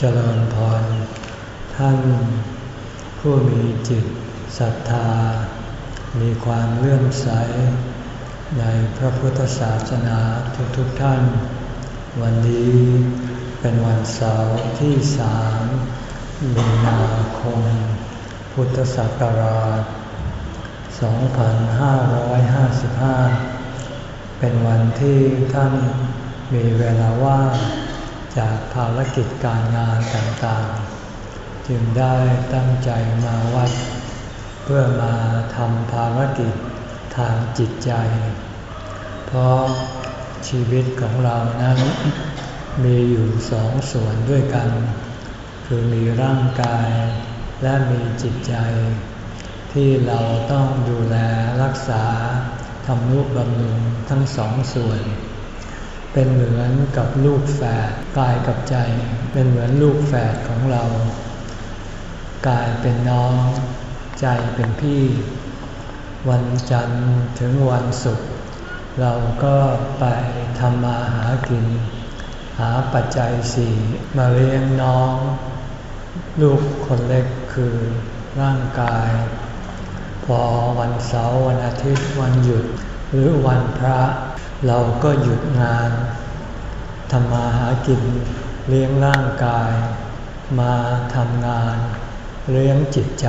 เจริญพร ท่านผู้มีจิตศรัทธา มีความเลื่อมใส ในพระพุทธศาสนาทุกๆทท่าน วันนี้เป็นวันเสาร์ที่สามมีนาคม พุทธศักราช 2555 เป็นวันที่ท่านมีเวลาว่าง จากภารกิจการงานต่างๆ จึงได้ตั้งใจมาวัด เพื่อมาทำภารกิจทางจิตใจ เพราะชีวิตของเรานั้นมีอยู่สองส่วนด้วยกัน คือมีร่างกายและมีจิตใจ ที่เราต้องดูแลรักษาทำนุบำรุงทั้งสองส่วน เป็นเหมือนกับลูกแฝดกายกับใจ เป็นเหมือนลูกแฝดของเรา กายเป็นน้อง ใจเป็นพี่ วันจันทร์ถึงวันศุกร์เราก็ไปทำมาหากิน หาปัจจัยสี่มาเลี้ยงน้อง ลูกคนเล็กคือร่างกาย พอวันเสาร์วันอาทิตย์วันหยุดหรือวันพระ เราก็หยุดงานทำมาหากินเลี้ยงร่างกาย มาทำงานเลี้ยงจิตใจ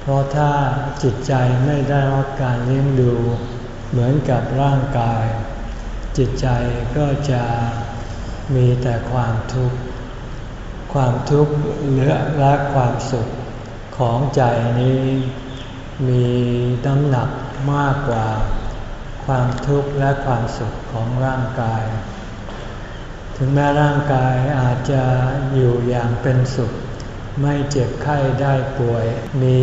เพราะถ้าจิตใจไม่ได้รับการเลี้ยงดู เหมือนกับร่างกาย จิตใจก็จะมีแต่ความทุกข์ ความทุกข์เหลือและความสุขของใจนี้ มีน้ำหนักมากกว่า ความทุกข์และความสุขของร่างกาย ถึงแม้ร่างกายอาจจะอยู่อย่างเป็นสุข ไม่เจ็บไข้ได้ป่วย มี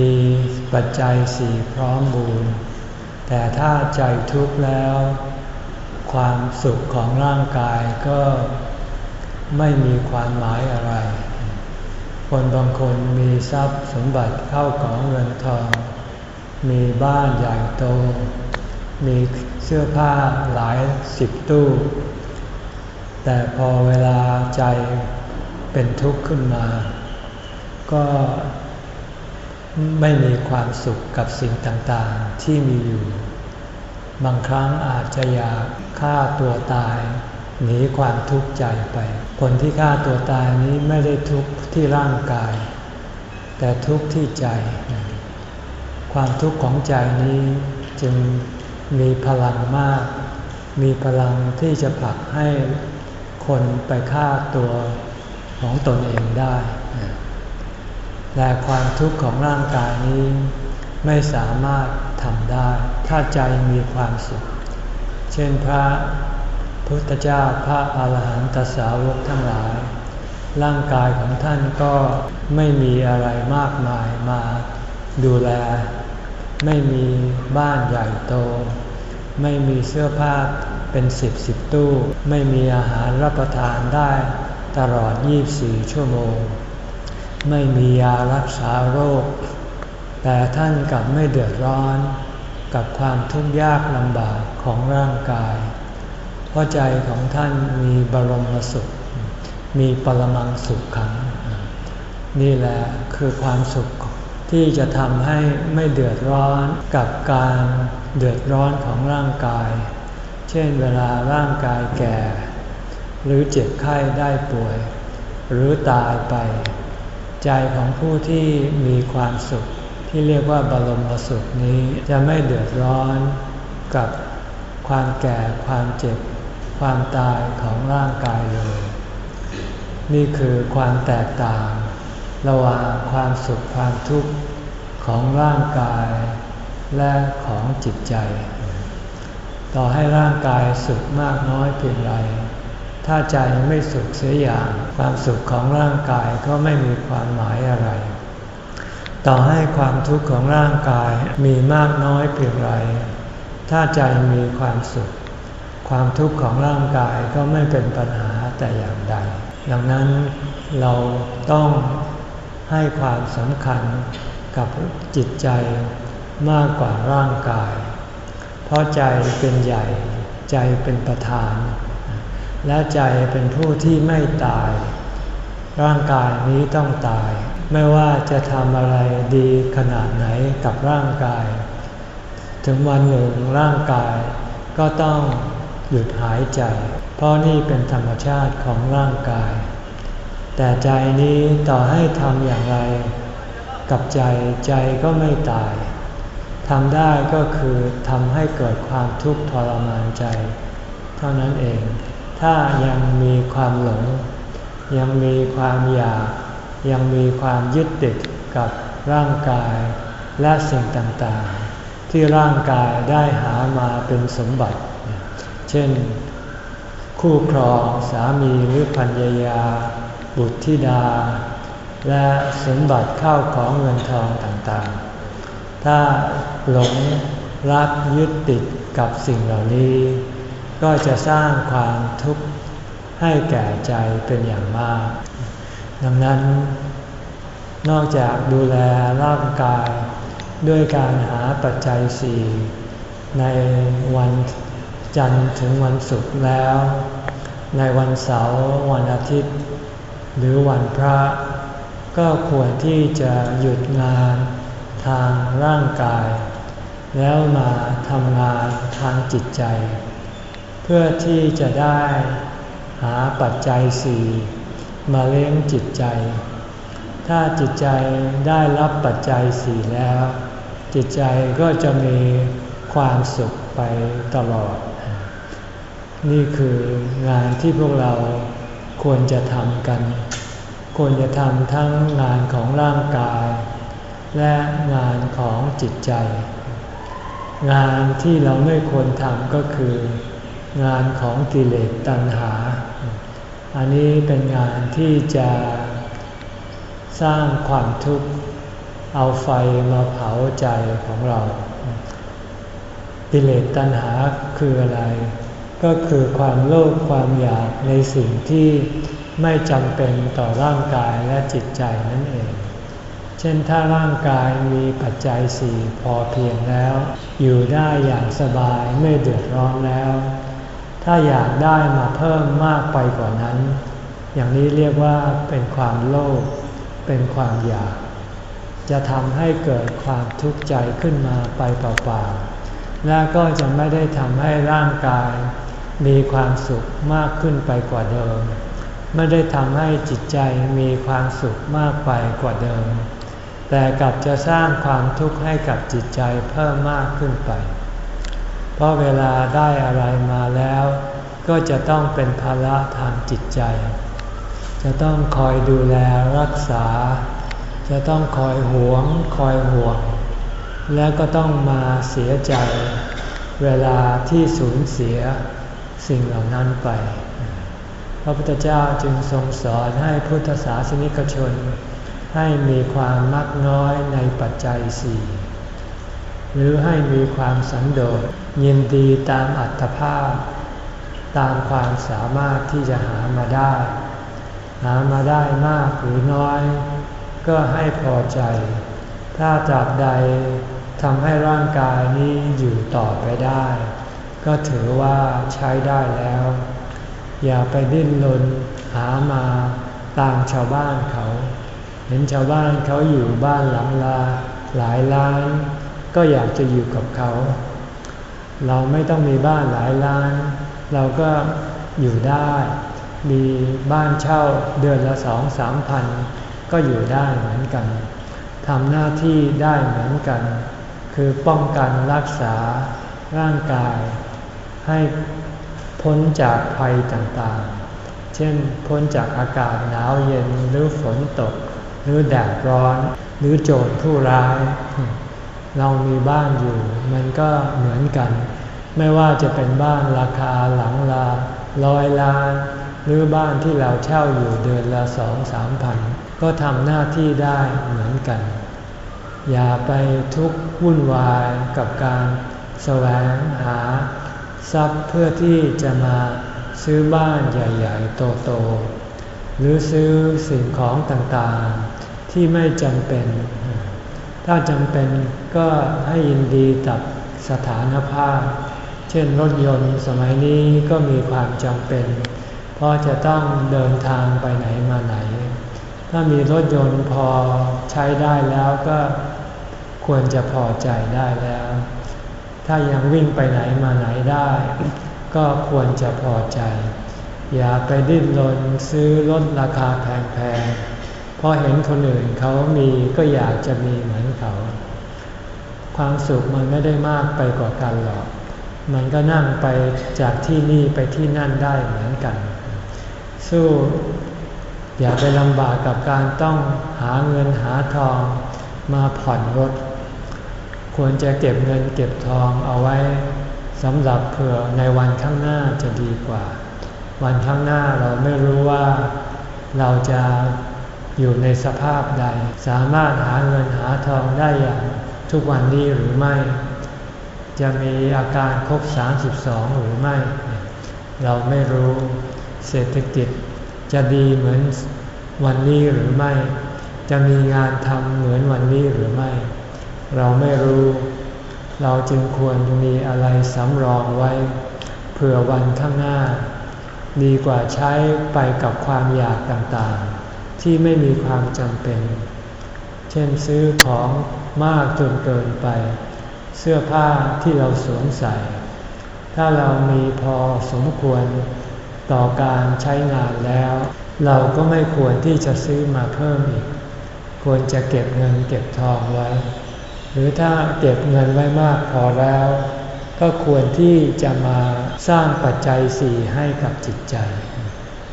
ปัจจัยสี่พร้อมบูรณ์แต่ถ้าใจทุกข์แล้ว ความสุขของร่างกายก็ไม่มีความหมายอะไร คนบางคนมีทรัพย์สมบัติเข้าของเงินทอง มีบ้านใหญ่โต มี เสื้อผ้าหลายสิบตู้ แต่พอเวลาใจเป็นทุกข์ขึ้นมา ก็ไม่มีความสุขกับสิ่งต่างๆที่มีอยู่ บางครั้งอาจจะอยากฆ่าตัวตายหนีความทุกข์ใจไป คนที่ฆ่าตัวตายนี้ไม่ได้ทุกข์ที่ร่างกาย แต่ทุกข์ที่ใจ ความทุกข์ของใจนี้จึง มีพลังมาก มีพลังที่จะผลักให้คนไปฆ่าตัวของตนเองได้ แต่ความทุกข์ของร่างกายนี้ไม่สามารถทำได้ ถ้าใจมีความสุข เช่นพระพุทธเจ้าพระอาหารหันตสาวกทั้งหลาย ร่างกายของท่านก็ไม่มีอะไรมากมายมาดูแล ไม่มีบ้านใหญ่โต ไม่มีเสื้อผ้าเป็นสิบสิบตู้ ไม่มีอาหารรับประทานได้ตลอด 24 ชั่วโมง ไม่มียารักษาโรค แต่ท่านกลับไม่เดือดร้อนกับความทุกข์ยากลำบากของร่างกาย เพราะใจของท่านมีบรมสุข มีปรมังสุขขัง นี่แหละคือความสุข ที่จะทำให้ไม่เดือดร้อนกับการเดือดร้อนของร่างกาย เช่นเวลาร่างกายแก่ หรือเจ็บไข้ได้ป่วย หรือตายไป ใจของผู้ที่มีความสุขที่เรียกว่าบรมสุขนี้จะไม่เดือดร้อนกับความแก่ความเจ็บ ความตายของร่างกายเลย นี่คือความแตกต่าง ระหว่างความสุขความทุกข์ของร่างกายและของจิตใจ ต่อให้ร่างกายสุขมากน้อยเพียงไร ถ้าใจไม่สุขเสียอย่าง ความสุขของร่างกายก็ไม่มีความหมายอะไร ต่อให้ความทุกข์ของร่างกายมีมากน้อยเพียงไร ถ้าใจมีความสุข ความทุกข์ของร่างกายก็ไม่เป็นปัญหาแต่อย่างใด ดังนั้นเราต้อง ให้ความสำคัญกับจิตใจมากกว่าร่างกาย เพราะใจเป็นใหญ่ใจเป็นประธาน และใจเป็นผู้ที่ไม่ตาย ร่างกายนี้ต้องตาย ไม่ว่าจะทำอะไรดีขนาดไหนกับร่างกาย ถึงวันหนึ่งร่างกายก็ต้องหยุดหายใจ เพราะนี่เป็นธรรมชาติของร่างกาย แต่ใจนี้ต่อให้ทำอย่างไร กับใจใจก็ไม่ตายทำได้ก็คือทำให้เกิดความทุกข์ทรมานใจ เท่านั้นเอง ถ้ายังมีความหลง ยังมีความอยาก ยังมีความยึดติดกับร่างกายและสิ่งต่างๆ ที่ร่างกายได้หามาเป็นสมบัติ เช่น คู่ครองสามีหรือภรรยา บุตรธิดา และสมบัติเข้าของเงินทองต่างๆ ถ้าหลงรักยึดติดกับสิ่งเหล่านี้ ก็จะสร้างความทุกข์ให้แก่ใจเป็นอย่างมาก ดังนั้น นอกจากดูแลร่างกาย ด้วยการหาปัจจัยสี่ในวันจันทร์ถึงวันศุกร์แล้ว ในวันเสาร์วันอาทิตย์ หรือวันพระ ก็ควรที่จะหยุดงานทางร่างกาย แล้วมาทำงานทางจิตใจ เพื่อที่จะได้หาปัจจัยสี่มาเลี้ยงจิตใจ ถ้าจิตใจได้รับปัจจัยสี่แล้ว จิตใจก็จะมีความสุขไปตลอด นี่คืองานที่พวกเรา ควรจะทำกัน ควรจะทำทั้งงานของร่างกาย และงานของจิตใจ งานที่เราไม่ควรทำก็คือ งานของกิเลสตัณหา อันนี้เป็นงานที่จะสร้างความทุกข์เอาไฟมาเผาใจของเรา กิเลสตัณหาคืออะไร ก็คือความโลภความอยากในสิ่งที่ไม่จำเป็นต่อร่างกายและจิตใจนั่นเอง เช่นถ้าร่างกายมีปัจจัยสี่พอเพียงแล้ว อยู่ได้อย่างสบายไม่เดือดร้อนแล้ว ถ้าอยากได้มาเพิ่มมากไปกว่านั้น อย่างนี้เรียกว่าเป็นความโลภเป็นความอยาก จะทำให้เกิดความทุกข์ใจขึ้นมาไปเปล่าๆและก็จะไม่ได้ทำให้ร่างกาย มีความสุขมากขึ้นไปกว่าเดิม ไม่ได้ทำให้จิตใจมีความสุขมากไปกว่าเดิม แต่กลับจะสร้างความทุกข์ให้กับจิตใจเพิ่มมากขึ้นไป เพราะเวลาได้อะไรมาแล้ว ก็จะต้องเป็นภาระทางจิตใจ จะต้องคอยดูแลรักษา จะต้องคอยหวง คอยห่วง แล้วก็ต้องมาเสียใจ เวลาที่สูญเสีย สิ่งเหล่านั้นไป พระพุทธเจ้าจึงทรงสอนให้พุทธศาสนิกชน ให้มีความมักน้อยในปัจจัยสี่หรือให้มีความสันโดษยินดีตามอัตภาพ ตามความสามารถที่จะหามาได้ หามาได้มากหรือน้อย ก็ให้พอใจ ถ้าตราบใดทำให้ร่างกายนี้อยู่ต่อไปได้ ก็ถือว่าใช้ได้แล้ว อย่าไปดิ้นรนหามาตามชาวบ้านเขา เห็นชาวบ้านเขาอยู่บ้านหลังลาหลายล้าน ก็อยากจะอยู่กับเขา เราไม่ต้องมีบ้านหลายล้าน เราก็อยู่ได้ มีบ้านเช่าเดือนละสองสามพันก็อยู่ได้เหมือนกันทำหน้าที่ได้เหมือนกัน คือป้องกันรักษาร่างกาย ให้พ้นจากภัยต่างๆ เช่นพ้นจากอากาศหนาวเย็นหรือฝนตก หรือแดดร้อน หรือโจรผู้ร้าย เรามีบ้านอยู่ มันก็เหมือนกัน ไม่ว่าจะเป็นบ้านราคาหลังละร้อยล้าน หรือบ้านที่เราเช่าอยู่เดือนละสองสามพันก็ทำหน้าที่ได้เหมือนกัน อย่าไปทุกข์วุ่นวายกับการแสวงหา ทรัพย์เพื่อที่จะมาซื้อบ้านใหญ่ ๆ โตๆหรือซื้อสิ่งของต่างๆ ที่ไม่จำเป็น ถ้าจำเป็นก็ให้ยินดีกับสถานภาพ เช่นรถยนต์สมัยนี้ก็มีความจำเป็น เพราะจะต้องเดินทางไปไหนมาไหน ถ้ามีรถยนต์พอใช้ได้แล้วก็ควรจะพอใจได้แล้ว ถ้ายังวิ่งไปไหนมาไหนได้ ก็ควรจะพอใจ อย่าไปดิ้นรนซื้อรถราคาแพงๆเพราะเห็นคนอื่นเขามีก็อยากจะมีเหมือนเขา ความสุขมันไม่ได้มากไปกว่ากันหรอก มันก็นั่งไปจากที่นี่ไปที่นั่นได้เหมือนกัน สู้อย่าไปลำบากกับการต้องหาเงินหาทองมาผ่อนรถ ควรจะเก็บเงินเก็บทองเอาไว้สำหรับเผื่อในวันข้างหน้าจะดีกว่า วันข้างหน้าเราไม่รู้ว่าเราจะอยู่ในสภาพใด สามารถหาเงินหาทองได้อย่างทุกวันนี้หรือไม่ จะมีอาการครบ32 หรือไม่ เราไม่รู้เศรษฐกิจจะดีเหมือนวันนี้หรือไม่ จะมีงานทำเหมือนวันนี้หรือไม่ เราไม่รู้ เราจึงควรมีอะไรสำรองไว้ เผื่อวันข้างหน้า ดีกว่าใช้ไปกับความอยากต่างๆ ที่ไม่มีความจำเป็น เช่นซื้อของมากจนเกินไป เสื้อผ้าที่เราสวมใส่ ถ้าเรามีพอสมควรต่อการใช้งานแล้ว เราก็ไม่ควรที่จะซื้อมาเพิ่มอีก ควรจะเก็บเงินเก็บทองไว้ หรือถ้าเก็บเงินไว้มากพอแล้ว ก็ควรที่จะมาสร้างปัจจัยสี่ให้กับจิตใจ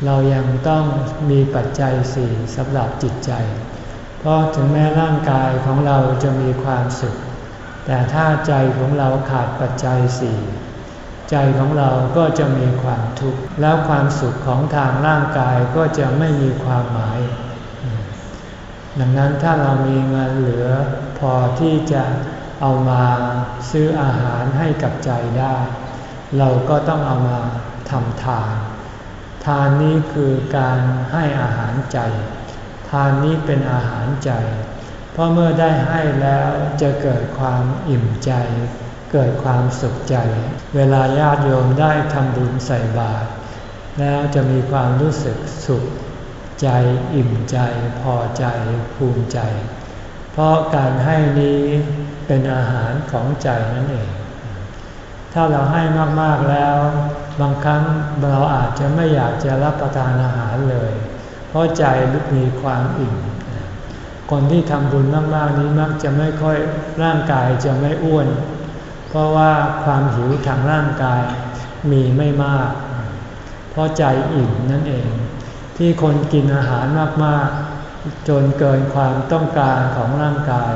เรายังต้องมีปัจจัยสี่สำหรับจิตใจ เพราะถึงแม้ร่างกายของเราจะมีความสุข แต่ถ้าใจของเราขาดปัจจัยสี่ใจของเราก็จะมีความทุกข์ แล้วความสุขของทางร่างกายก็จะไม่มีความหมาย ดังนั้นถ้าเรามีเงินเหลือพอที่จะเอามาซื้ออาหารให้กับใจได้ เราก็ต้องเอามาทำทาน ทานนี้คือการให้อาหารใจ ทานนี้เป็นอาหารใจ เพราะเมื่อได้ให้แล้วจะเกิดความอิ่มใจ เกิดความสุขใจ เวลาญาติโยมได้ทำบุญใส่บาตรแล้วจะมีความรู้สึกสุข ใจอิ่มใจพอใจภูมิใจ เพราะการให้นี้เป็นอาหารของใจนั่นเอง ถ้าเราให้มากๆแล้ว บางครั้งเราอาจจะไม่อยากจะรับประทานอาหารเลย เพราะใจมีความอิ่ม คนที่ทำบุญมากๆนี้มักจะไม่ค่อยร่างกายจะไม่อ้วน เพราะว่าความหิวทางร่างกายมีไม่มาก เพราะใจอิ่มนั่นเอง ที่คนกินอาหารมากๆ จนเกินความต้องการของร่างกาย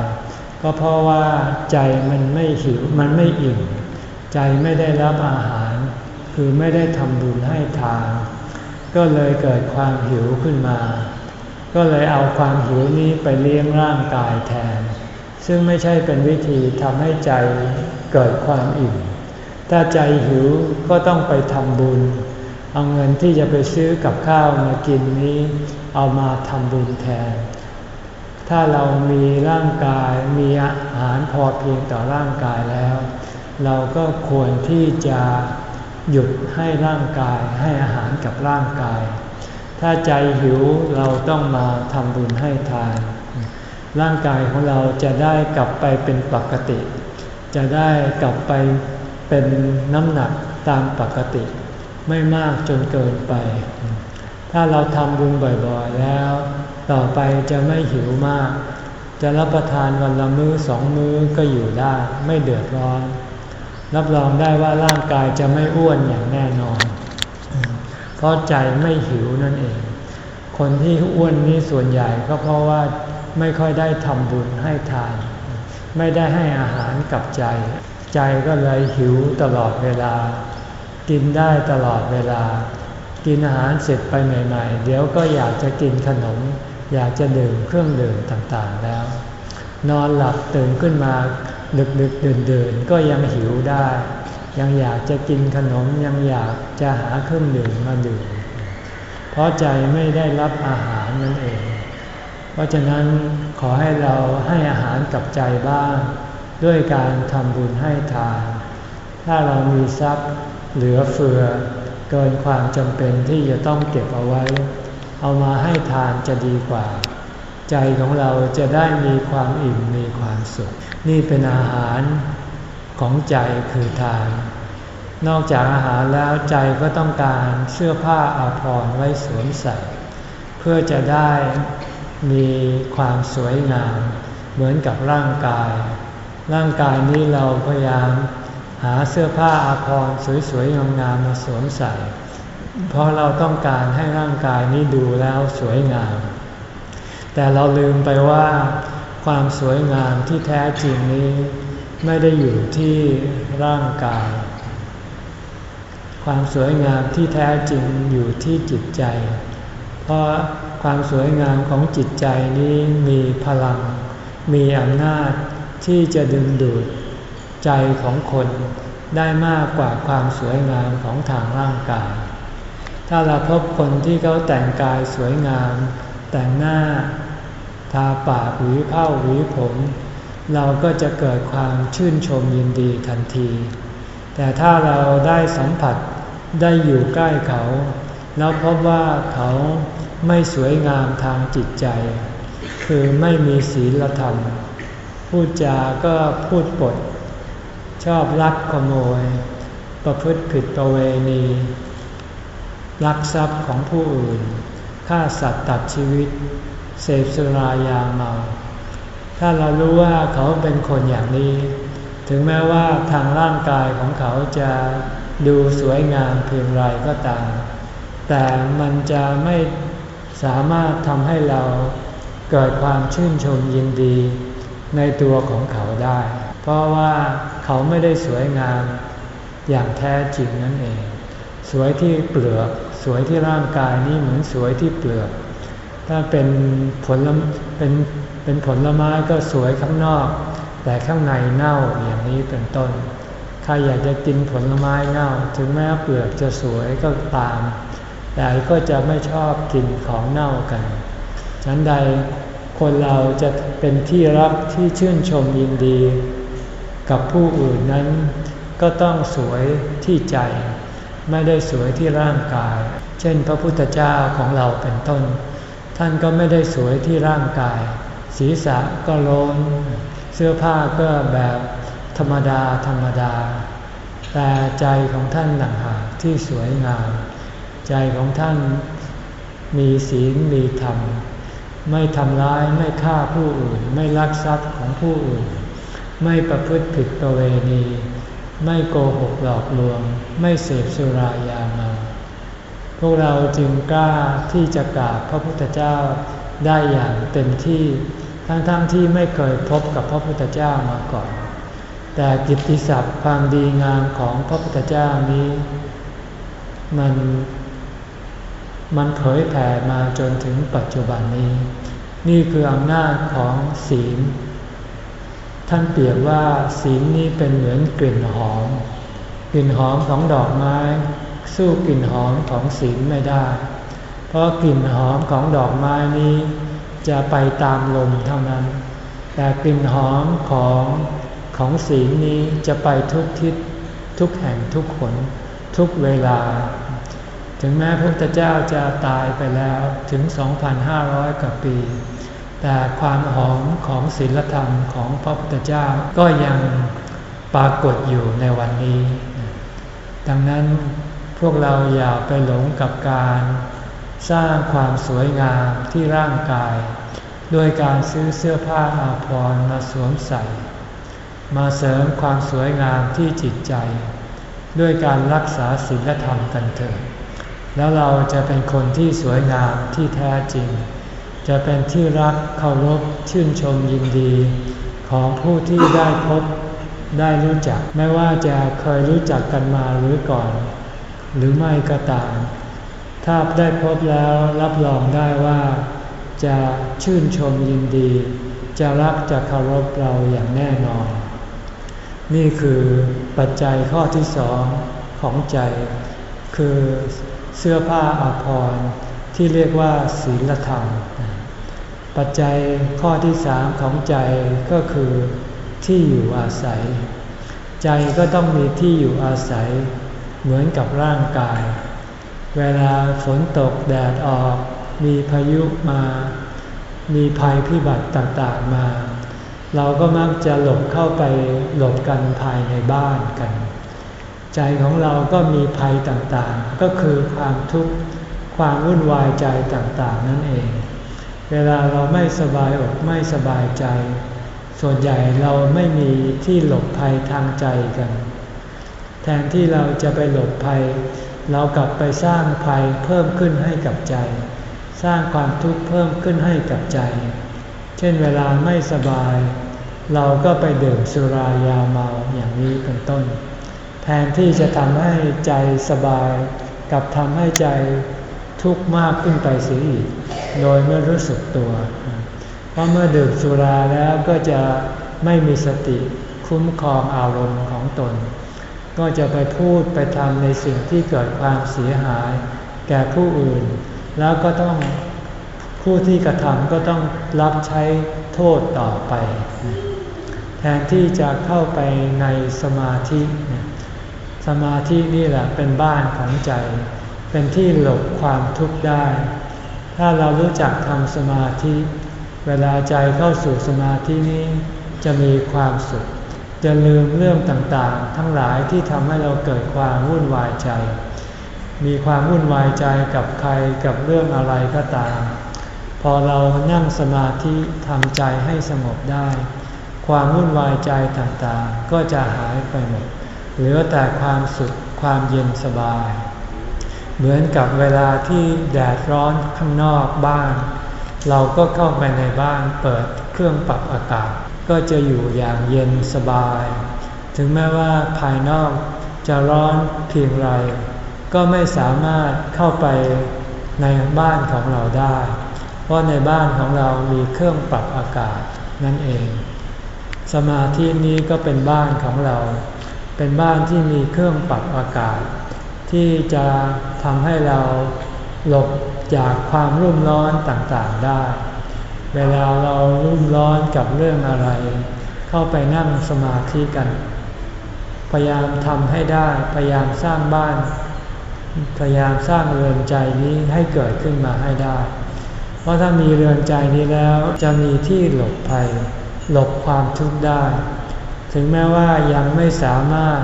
ก็เพราะว่าใจมันไม่หิวมันไม่อิ่ม ใจไม่ได้รับอาหาร คือไม่ได้ทำบุญให้ทานก็เลยเกิดความหิวขึ้นมา ก็เลยเอาความหิวนี้ไปเลี้ยงร่างกายแทน ซึ่งไม่ใช่เป็นวิธีทำให้ใจเกิดความอิ่ม ถ้าใจหิวก็ต้องไปทำบุญ เอาเงินที่จะไปซื้อกับข้าวมากินนี้ เอามาทำบุญแทน ถ้าเรามีร่างกายมีอาหารพอเพียงต่อร่างกายแล้ว เราก็ควรที่จะหยุดให้ร่างกายให้อาหารกับร่างกาย ถ้าใจหิวเราต้องมาทำบุญให้ทาน ร่างกายของเราจะได้กลับไปเป็นปกติ จะได้กลับไปเป็นน้ำหนักตามปกติ ไม่มากจนเกินไป ถ้าเราทำบุญบ่อยๆแล้ว ต่อไปจะไม่หิวมาก จะรับประทานวันละมื้อสองมื้อก็อยู่ได้ไม่เดือดร้อน รับรองได้ว่าร่างกายจะไม่อ้วนอย่างแน่นอน เพราะใจไม่หิวนั่นเอง คนที่อ้วนนี้ส่วนใหญ่ก็เพราะว่าไม่ค่อยได้ทำบุญให้ทาน ไม่ได้ให้อาหารกับใจ ใจก็เลยหิวตลอดเวลา กินได้ตลอดเวลา กินอาหารเสร็จไปใหม่ๆ เดี๋ยวก็อยากจะกินขนม อยากจะดื่มเครื่องดื่มต่างๆแล้ว นอนหลับตื่นขึ้นมาดึกๆดื่นๆก็ยังหิวได้ ยังอยากจะกินขนมยังอยากจะหาเครื่องดื่มมาดื่ม เพราะใจไม่ได้รับอาหารนั่นเอง เพราะฉะนั้นขอให้เราให้อาหารกับใจบ้าง ด้วยการทำบุญให้ทาน ถ้าเรามีทรัพย์ เหลือเฟือ เกินความจำเป็นที่จะต้องเก็บเอาไว้ เอามาให้ทานจะดีกว่า ใจของเราจะได้มีความอิ่มมีความสุข นี่เป็นอาหารของใจคือทาน นอกจากอาหารแล้วใจก็ต้องการเสื้อผ้าอาภรณ์ไว้สวมใส่ เพื่อจะได้มีความสวยงาม เหมือนกับร่างกาย ร่างกายนี้เราพยายาม หาเสื้อผ้าอาภรณ์สวยๆงามๆมาสวมใส่ เพราะเราต้องการให้ร่างกายนี้ดูแล้วสวยงาม แต่เราลืมไปว่า ความสวยงามที่แท้จริงนี้ ไม่ได้อยู่ที่ร่างกาย ความสวยงามที่แท้จริงอยู่ที่จิตใจ เพราะความสวยงามของจิตใจนี้มีพลัง มีอำนาจที่จะดึงดูด ใจของคนได้มากกว่าความสวยงามของทางร่างกาย ถ้าเราพบคนที่เขาแต่งกายสวยงาม แต่งหน้า ทาปากหวีเผ้าหวีผม เราก็จะเกิดความชื่นชมยินดีทันที แต่ถ้าเราได้สัมผัสได้อยู่ใกล้เขา แล้วพบว่าเขาไม่สวยงามทางจิตใจ คือไม่มีศีลธรรม พูดจาก็พูดปด ชอบลักขโมย ประพฤติผิดประเวณีลักทรัพย์ของผู้อื่นฆ่าสัตว์ตัดชีวิต เสพสุรายาเมา ถ้าเรารู้ว่าเขาเป็นคนอย่างนี้ ถึงแม้ว่าทางร่างกายของเขาจะดูสวยงามเพียงไรก็ตาม แต่มันจะไม่สามารถทำให้เราเกิดความชื่นชมยินดีในตัวของเขาได้ เพราะว่าเขาไม่ได้สวยงามอย่างแท้จริงนั่นเอง สวยที่เปลือก สวยที่ร่างกายนี่เหมือนสวยที่เปลือก ถ้าเป็นผลเป็นเป็นผลไม้ก็สวยข้างนอก แต่ข้างในเน่าอย่างนี้เป็นต้น ใครอยากจะกินผลไม้เน่า ถึงแม้เปลือกจะสวยก็ตาม แต่ก็จะไม่ชอบกินของเน่ากัน ฉันใดคนเราจะเป็นที่รักที่ชื่นชมยินดี กับผู้อื่นนั้น ก็ต้องสวยที่ใจ ไม่ได้สวยที่ร่างกาย เช่น พระพุทธเจ้าของเราเป็นต้น ท่านก็ไม่ได้สวยที่ร่างกาย ศีรษะก็โลนเสื้อผ้าก็แบบธรรมดาธรรมดา แต่ใจของท่านหนังหากที่สวยงาม ใจของท่านมีศีลมีธรรม ไม่ทำร้ายไม่ฆ่าผู้อื่น ไม่ลักทรัพย์ของผู้อื่น ไม่ประพฤติผิดประเวณี ไม่โกหกหลอกลวง ไม่เสพสุรายาเมาพวกเราจึงกล้าที่จะกราบพระพุทธเจ้าได้อย่างเต็มที่ ทั้งๆทที่ไม่เคยพบกับพระพุทธเจ้ามาก่อน แต่กิตติศัพท์ความดีงามของพระพุทธเจ้านี้ มันมันเผยแผ่มาจนถึงปัจจุบันนี้ นี่คืออำนาจของศีล ท่านเปรียบว่าศีลนี้เป็นเหมือนกลิ่นหอม กลิ่นหอมของดอกไม้ สู้กลิ่นหอมของศีลไม่ได้ เพราะกลิ่นหอมของดอกไม้นี้ จะไปตามลมเท่านั้น แต่กลิ่นหอมของของศีลนี้จะไปทุกทิศทุกแห่งทุกขนทุกเวลา ถึงแม้พระพุทธเจ้าจะตายไปแล้วถึง 2,500กว่าปี แต่ความหอมของศีลธรรมของพระพุทธเจ้าก็ยังปรากฏอยู่ในวันนี้ ดังนั้นพวกเราอย่าไปหลงกับการสร้างความสวยงามที่ร่างกาย ด้วยการซื้อเสื้อผ้าอาภรณ์มาสวมใส่ มาเสริมความสวยงามที่จิตใจ ด้วยการรักษาศีลธรรมกันเถิดแล้วเราจะเป็นคนที่สวยงามที่แท้จริง จะเป็นที่รักเคารพชื่นชมยินดี ของผู้ที่ได้พบได้รู้จัก ไม่ว่าจะเคยรู้จักกันมาหรือก่อน หรือไม่ก็ตาม ถ้าได้พบแล้วรับรองได้ว่า จะชื่นชมยินดี จะรักจะเคารพเราอย่างแน่นอน นี่คือปัจจัยข้อที่สองของใจ คือเสื้อผ้าอาภรณ์ ที่เรียกว่าศีลธรรม ปัจจัยข้อที่สามของใจก็คือที่อยู่อาศัย ใจก็ต้องมีที่อยู่อาศัย เหมือนกับร่างกาย เวลาฝนตกแดดออก มีพายุมา มีภัยพิบัติต่างๆมา เราก็มักจะหลบเข้าไปหลบกันภายในบ้านกัน ใจของเราก็มีภัยต่างๆ ก็คือความทุกข์ ความวุ่นวายใจต่างๆ นั่นเอง เวลาเราไม่สบายอกไม่สบายใจ ส่วนใหญ่เราไม่มีที่หลบภัยทางใจกัน แทนที่เราจะไปหลบภัย เรากลับไปสร้างภัยเพิ่มขึ้นให้กับใจ สร้างความทุกข์เพิ่มขึ้นให้กับใจ เช่นเวลาไม่สบาย เราก็ไปดื่มสุรายาเมาอย่างนี้เป็นต้น แทนที่จะทำให้ใจสบายกับทำให้ใจ ทุกข์มากขึ้นไปเสียอีก โดยไม่รู้สึกตัว เพราะเมื่อดื่มสุราแล้วก็จะไม่มีสติคุ้มครองอารมณ์ของตน ก็จะไปพูดไปทำในสิ่งที่เกิดความเสียหาย แก่ผู้อื่น แล้วก็ต้องผู้ที่กระทำก็ต้องรับใช้โทษต่อไป แทนที่จะเข้าไปในสมาธิ สมาธินี่แหละเป็นบ้านของใจ เป็นที่หลบความทุกข์ได้ ถ้าเรารู้จักทำสมาธิ เวลาใจเข้าสู่สมาธินี้ จะมีความสุข จะลืมเรื่องต่างๆ ทั้งหลายที่ทำให้เราเกิดความวุ่นวายใจ มีความวุ่นวายใจกับใครกับเรื่องอะไรก็ตาม พอเรานั่งสมาธิทำใจให้สงบได้ ความวุ่นวายใจต่างๆ ก็จะหายไปหมด เหลือแต่ความสุขความเย็นสบาย เหมือนกับเวลาที่แดดร้อนข้างนอกบ้าน เราก็เข้าไปในบ้านเปิดเครื่องปรับอากาศ ก็จะอยู่อย่างเย็นสบาย ถึงแม้ว่าภายนอกจะร้อนเพียงไร ก็ไม่สามารถเข้าไปในบ้านของเราได้ เพราะในบ้านของเรามีเครื่องปรับอากาศนั่นเอง สมาธินี้ก็เป็นบ้านของเรา เป็นบ้านที่มีเครื่องปรับอากาศ ที่จะทำให้เราหลบจากความรุ่มร้อนต่างๆได้ เวลาเรารุ่มร้อนกับเรื่องอะไร เข้าไปนั่งสมาธิกัน พยายามทำให้ได้ พยายามสร้างบ้าน พยายามสร้างเรือนใจนี้ให้เกิดขึ้นมาให้ได้ เพราะถ้ามีเรือนใจนี้แล้วจะมีที่หลบภัย หลบความทุกข์ได้ ถึงแม้ว่ายังไม่สามารถ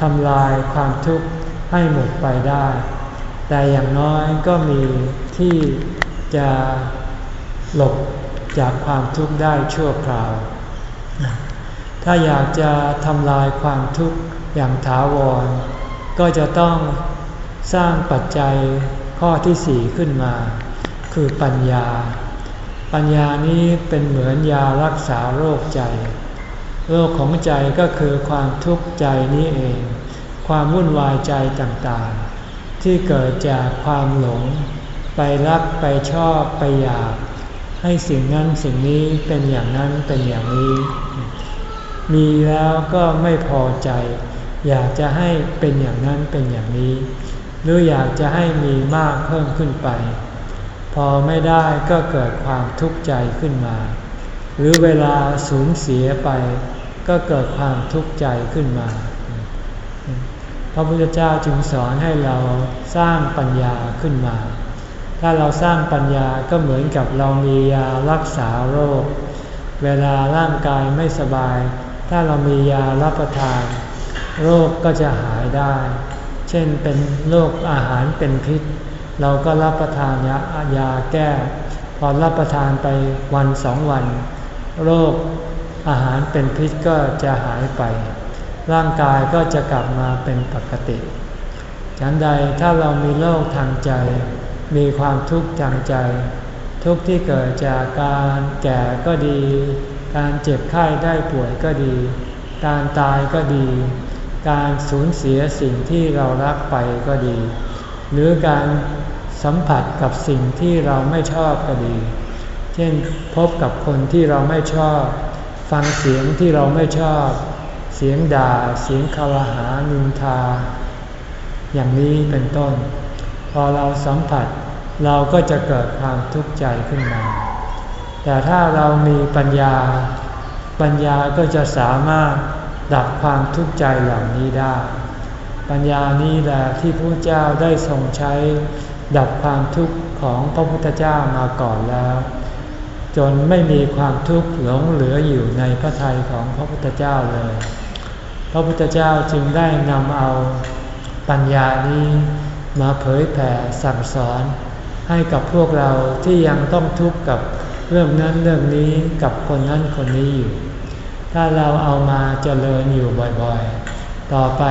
ทำลายความทุกข์ ให้หมดไปได้ แต่อย่างน้อยก็มีที่จะหลบจากความทุกข์ได้ชั่วคราว ถ้าอยากจะทำลายความทุกข์อย่างถาวร ก็จะต้องสร้างปัจจัยข้อที่สี่ขึ้นมา คือปัญญา ปัญญานี้เป็นเหมือนยารักษาโรคใจ โรคของใจก็คือความทุกข์ใจนี้เอง ความวุ่นวายใจต่างๆ ที่เกิดจากความหลง ไปรักไปชอบไปอยาก ให้สิ่งนั้นสิ่งนี้เป็นอย่างนั้นเป็นอย่างนี้ มีแล้วก็ไม่พอใจ อยากจะให้เป็นอย่างนั้นเป็นอย่างนี้ หรืออยากจะให้มีมากเพิ่มขึ้นไป พอไม่ได้ก็เกิดความทุกข์ใจขึ้นมา หรือเวลาสูญเสียไป ก็เกิดความทุกข์ใจขึ้นมา พระพุทธเจ้าจึงสอนให้เราสร้างปัญญาขึ้นมา ถ้าเราสร้างปัญญาก็เหมือนกับเรามียารักษาโรค เวลาร่างกายไม่สบาย ถ้าเรามียารับประทาน โรคก็จะหายได้ เช่นเป็นโรคอาหารเป็นพิษ เราก็รับประทานยายาแก้ พอรับประทานไปวันสองวัน โรคอาหารเป็นพิษก็จะหายไป ร่างกายก็จะกลับมาเป็นปกติ ฉันใดถ้าเรามีโรคทางใจ มีความทุกข์ทางใจ ทุกข์ที่เกิดจากการแก่ก็ดี การเจ็บไข้ได้ป่วยก็ดี การตายก็ดี การสูญเสียสิ่งที่เรารักไปก็ดี หรือการสัมผัสกับสิ่งที่เราไม่ชอบก็ดี เช่นพบกับคนที่เราไม่ชอบ ฟังเสียงที่เราไม่ชอบ เสียงด่า เสียงคารหานินทา อย่างนี้เป็นต้น พอเราสัมผัสเราก็จะเกิดความทุกข์ใจขึ้นมา แต่ถ้าเรามีปัญญา ปัญญาก็จะสามารถดับความทุกข์ใจเหล่านี้ได้ ปัญญานี้แหละที่พระเจ้าได้ทรงใช้ ดับความทุกข์ของพระพุทธเจ้ามาก่อนแล้ว จนไม่มีความทุกข์หลงเหลืออยู่ในพระทัยของพระพุทธเจ้าเลย ระพุทธเจ้าจึงได้นำเอาปัญญานี้มาเผยแผ่สั่งสอน ให้กับพวกเราที่ยังต้องทุกข์กับเรื่องนั้นเรื่องนี้กับคนนั้นคนนี้อยู่ ถ้าเราเอามาเจริญอยู่บ่อยๆ ต่อไป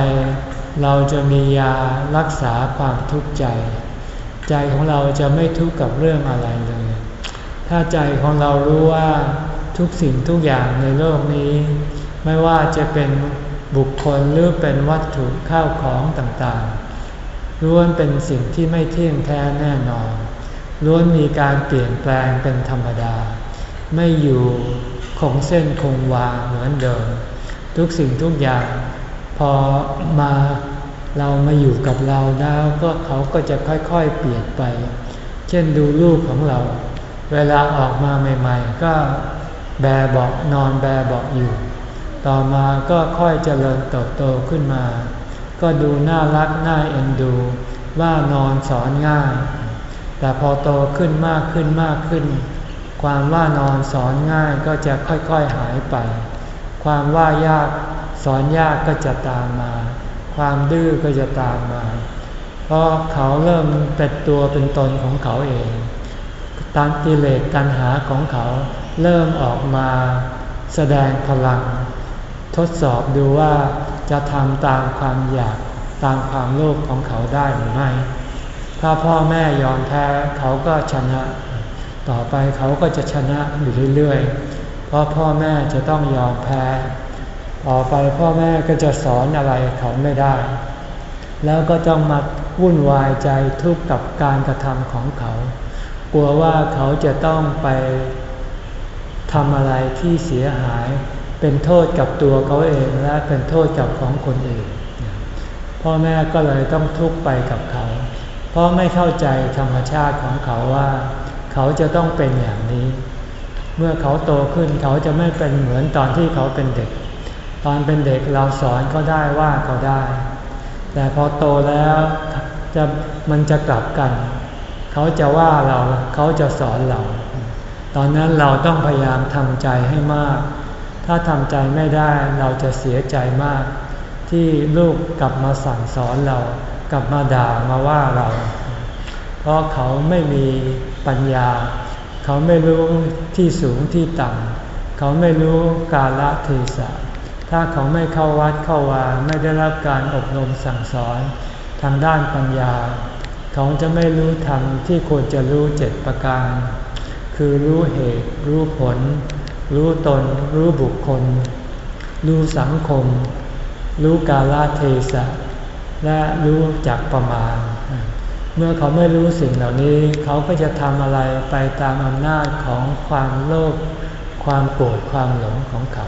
เราจะมียารักษาความทุกข์ใจ ใจของเราจะไม่ทุกข์กับเรื่องอะไรเลย ถ้าใจของเรารู้ว่าทุกสิ่งทุกอย่างในโลกนี้ ไม่ว่าจะเป็น บุคคลหรือเป็นวัตถุข้าวของต่างๆ ล้วนเป็นสิ่งที่ไม่เที่ยงแท้แน่นอน ล้วนมีการเปลี่ยนแปลงเป็นธรรมดา ไม่อยู่คงเส้นคงวาเหมือนเดิม ทุกสิ่งทุกอย่าง พอมาเรามาอยู่กับเราแล้วก็เขาก็จะค่อยๆเปลี่ยนไป เช่นดูลูกของเรา เวลาออกมาใหม่ ๆ ก็แบเบานอนแบเบาอยู่ ต่อมาก็ค่อยเจริญเติบโตขึ้นมา ก็ดูน่ารักน่าเอ็นดู ว่านอนสอนง่าย แต่พอโตขึ้นมากขึ้นมากขึ้น ความว่านอนสอนง่ายก็จะค่อยๆหายไป ความว่ายากสอนยากก็จะตามมา ความดื้อก็จะตามมา เพราะเขาเริ่มเป็นตัวเป็นตนของเขาเองตามกิเลสตัณหาของเขาเริ่มออกมาแสดงพลัง ทดสอบดูว่าจะทำตามความอยากตามความโลภของเขาได้หรือไม่ ถ้าพ่อแม่ยอมแพ้เขาก็ชนะ ต่อไปเขาก็จะชนะอยู่เรื่อยๆ เพราะพ่อแม่จะต้องยอมแพ้ ต่อไปพ่อแม่ก็จะสอนอะไรเขาไม่ได้ แล้วก็ต้องมาวุ่นวายใจทุกข์กับการกระทำของเขา กลัวว่าเขาจะต้องไปทำอะไรที่เสียหาย เป็นโทษกับตัวเขาเองและเป็นโทษกับของคนอื่น พ่อแม่ก็เลยต้องทุกข์ไปกับเขา เพราะไม่เข้าใจธรรมชาติของเขาว่า เขาจะต้องเป็นอย่างนี้ เมื่อเขาโตขึ้นเขาจะไม่เป็นเหมือนตอนที่เขาเป็นเด็ก ตอนเป็นเด็กเราสอนเขาได้ว่าเขาได้ แต่พอโตแล้วจะมันจะกลับกัน เขาจะว่าเราเขาจะสอนเรา ตอนนั้นเราต้องพยายามทำใจให้มาก ถ้าทำใจไม่ได้เราจะเสียใจมาก ที่ลูกกลับมาสั่งสอนเรากลับมาด่ามาว่าเรา เพราะเขาไม่มีปัญญา เขาไม่รู้ที่สูงที่ต่ำเขาไม่รู้กาลเทศะถ้าเขาไม่เข้าวัดเข้าวาไม่ได้รับการอบรมสั่งสอน ทางด้านปัญญา เขาจะไม่รู้ธรรมที่ควรจะรู้เจ็ดประการ คือรู้เหตุ รู้ผล รู้ตน รู้บุคคล รู้สังคม รู้กาลเทศะ และรู้จักประมาณ เมื่อเขาไม่รู้สิ่งเหล่านี้ เขาก็จะทำอะไรไปตามอำนาจของความโลภความโกรธความหลงของเขา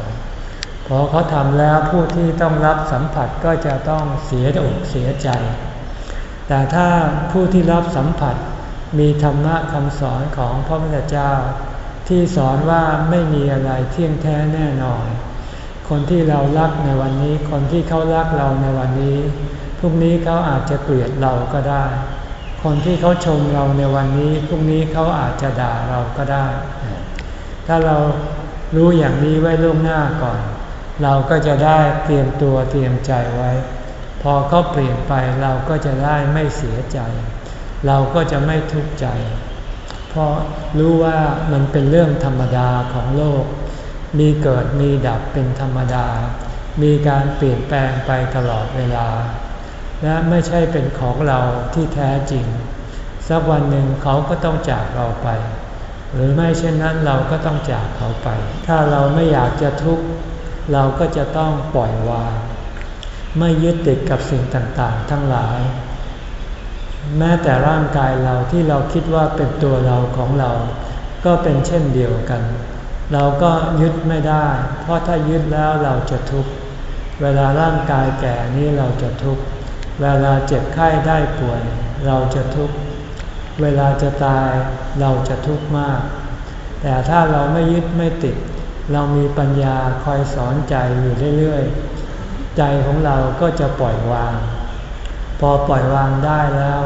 พอเขาทำแล้วผู้ที่ต้องรับสัมผัสก็จะต้องเสียอกเสียใจ แต่ถ้าผู้ที่รับสัมผัสมีธรรมะคำสอนของพระพุทธเจ้า ที่สอนว่าไม่มีอะไรเที่ยงแท้แน่นอน คนที่เรารักในวันนี้ คนที่เขารักเราในวันนี้พรุ่งนี้เขาอาจจะเกลียดเราก็ได้ คนที่เขาชมเราในวันนี้พรุ่งนี้เขาอาจจะด่าเราก็ได้ ถ้าเรารู้อย่างนี้ไว้ล่วงหน้าก่อน เราก็จะได้เตรียมตัวเตรียมใจไว้ พอเขาเปลี่ยนไปเราก็จะได้ไม่เสียใจ เราก็จะไม่ทุกข์ใจ เพราะรู้ว่ามันเป็นเรื่องธรรมดาของโลก มีเกิดมีดับเป็นธรรมดา มีการเปลี่ยนแปลงไปตลอดเวลา และไม่ใช่เป็นของเราที่แท้จริง สักวันหนึ่งเขาก็ต้องจากเราไป หรือไม่เช่นนั้นเราก็ต้องจากเขาไป ถ้าเราไม่อยากจะทุกข์เราก็จะต้องปล่อยวาง ไม่ยึดติดกับสิ่งต่างๆ ทั้งหลาย แม้แต่ร่างกายเราที่เราคิดว่าเป็นตัวเราของเรา ก็เป็นเช่นเดียวกัน เราก็ยึดไม่ได้ เพราะถ้ายึดแล้วเราจะทุกข์ เวลาร่างกายแก่นี้เราจะทุกข์ เวลาเจ็บไข้ได้ป่วย เราจะทุกข์ เวลาจะตายเราจะทุกข์มาก แต่ถ้าเราไม่ยึดไม่ติด เรามีปัญญาคอยสอนใจอยู่เรื่อยๆ ใจของเราก็จะปล่อยวาง พอปล่อยวางได้แล้ว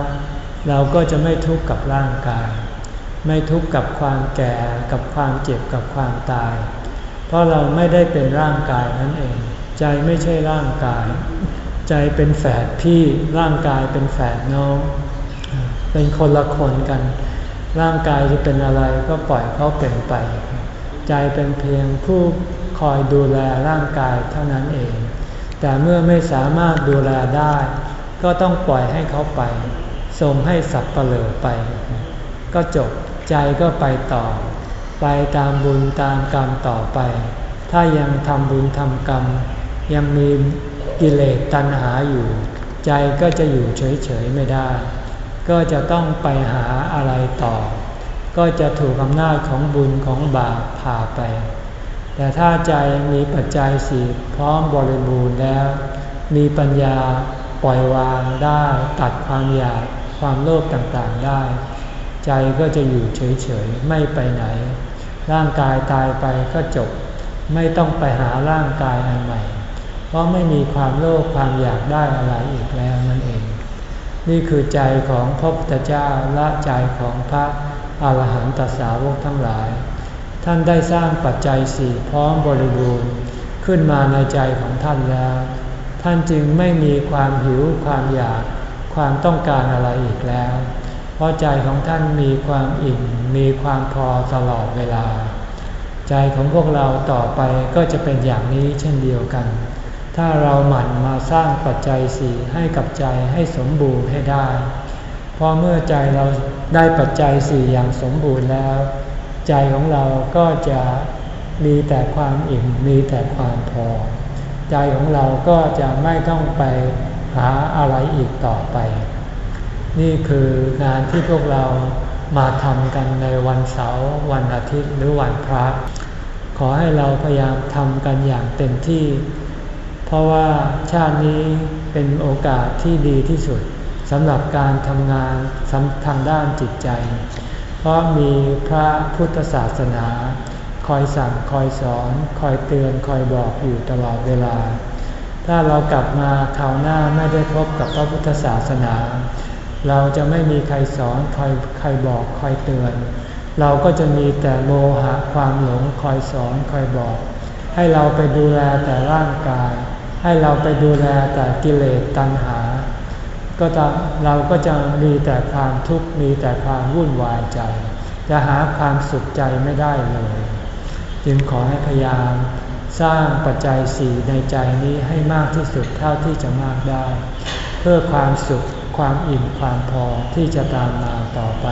เราก็จะไม่ทุกข์กับร่างกาย ไม่ทุกข์กับความแก่กับความเจ็บกับความตาย เพราะเราไม่ได้เป็นร่างกายนั่นเอง ใจไม่ใช่ร่างกาย ใจเป็นแฝดพี่ร่างกายเป็นแฝดน้อง เป็นคนละคนกัน ร่างกายจะเป็นอะไรก็ปล่อยเขาเป็นไป ใจเป็นเพียงผู้คอยดูแลร่างกายเท่านั้นเอง แต่เมื่อไม่สามารถดูแลได้ ก็ต้องปล่อยให้เขาไป ส่งให้สับเปลือไป ก็จบใจก็ไปต่อ ไปตามบุญตามกรรมต่อไป ถ้ายังทำบุญทำกรรม ยังมีกิเลสตัณหาอยู่ ใจก็จะอยู่เฉยๆไม่ได้ ก็จะต้องไปหาอะไรต่อ ก็จะถูกอำนาจของบุญของบาปพาไป แต่ถ้าใจมีปัจจัยสี่พร้อมบริบูรณ์แล้ว มีปัญญา ปล่อยวางได้ตัดความอยากความโลภต่างๆได้ ใจก็จะอยู่เฉยๆ ไม่ไปไหน ร่างกายตายไปก็จบ ไม่ต้องไปหาร่างกายอันใหม่ เพราะไม่มีความโลภความอยากได้อะไรอีกแล้วนั่นเอง นี่คือใจของพระพุทธเจ้าละใจของพระอาหารหันตสาวกทั้งหลาย ท่านได้สร้างปัจจัยสี่พร้อมบริบูรณ์ขึ้นมาในใจของท่านแล้ว ท่านจึงไม่มีความหิวความอยากความต้องการอะไรอีกแล้ว เพราะใจของท่านมีความอิ่มมีความพอตลอดเวลา ใจของพวกเราต่อไปก็จะเป็นอย่างนี้เช่นเดียวกัน ถ้าเราหมั่นมาสร้างปัจจัยสี่ให้กับใจให้สมบูรณ์ให้ได้พอเมื่อใจเราได้ปัจจัยสี่อย่างสมบูรณ์แล้ว ใจของเราก็จะมีแต่ความอิ่มมีแต่ความพอ ใจของเราก็จะไม่ต้องไปหาอะไรอีกต่อไป นี่คืองานที่พวกเรามาทำกันในวันเสาร์วันอาทิตย์หรือวันพระ ขอให้เราพยายามทำกันอย่างเต็มที่ เพราะว่าชาตินี้เป็นโอกาสที่ดีที่สุดสำหรับการทำงานทางด้านจิตใจ เพราะมีพระพุทธศาสนา คอยสั่งคอยสอน คอยเตือนคอยบอกอยู่ตลอดเวลา ถ้าเรากลับมาคราวหน้าไม่ได้พบกับพระพุทธศาสนา เราจะไม่มีใครสอนใครใครบอกคอยเตือน เราก็จะมีแต่โมหะความหลงคอยสอนคอยบอก ให้เราไปดูแลแต่ร่างกาย ให้เราไปดูแลแต่กิเลสตัณหา ก็จะเราก็จะมีแต่ความทุกข์มีแต่ความวุ่นวายใจ จะหาความสุขใจไม่ได้เลย จึงขอให้พยายามสร้างปัจจัยสี่ในใจนี้ให้มากที่สุดเท่าที่จะมากได้ เพื่อความสุขความอิ่มความพอที่จะตามมาต่อไป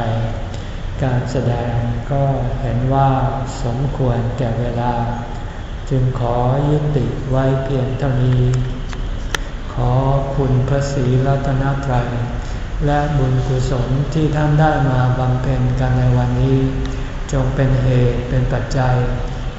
การแสดงก็เห็นว่าสมควรแก่เวลา จึงขอยุติไว้เพียงเท่านี้ ขอคุณพระศรีรัตนตรัยและบุญกุศลที่ท่านได้มาบำเพ็ญกันในวันนี้ จงเป็นเหตุเป็นปัจจัย